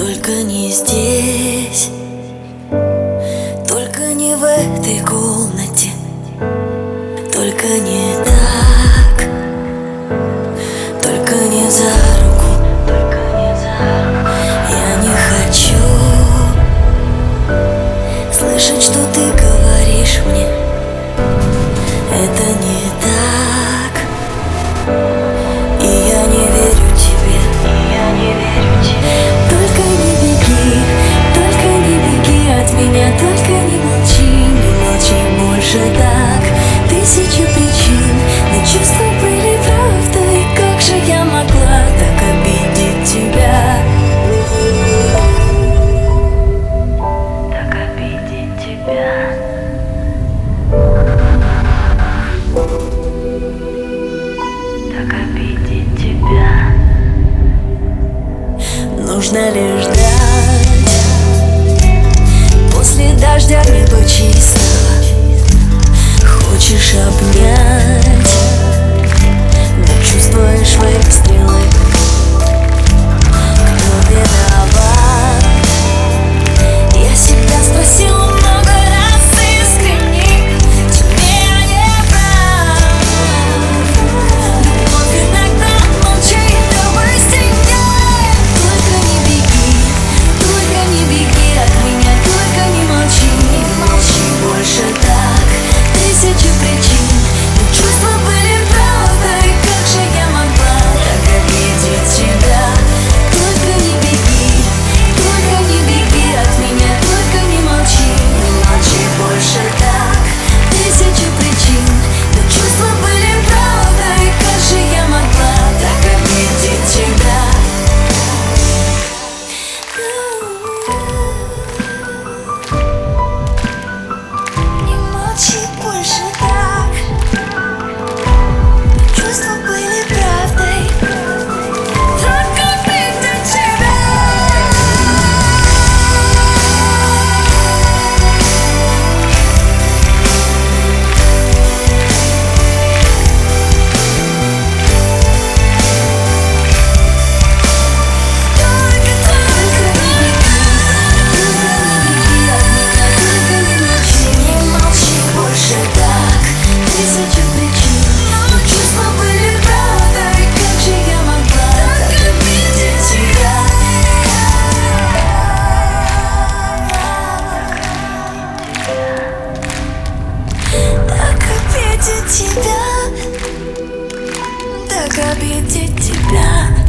Только не здесь, только не в этой комнате, только не так, только не за руку, только не за руку. Я не хочу слышать, что ты говоришь мне. ли ждать? После дождя небо чисто, хочешь обнять? как обидеть тебя.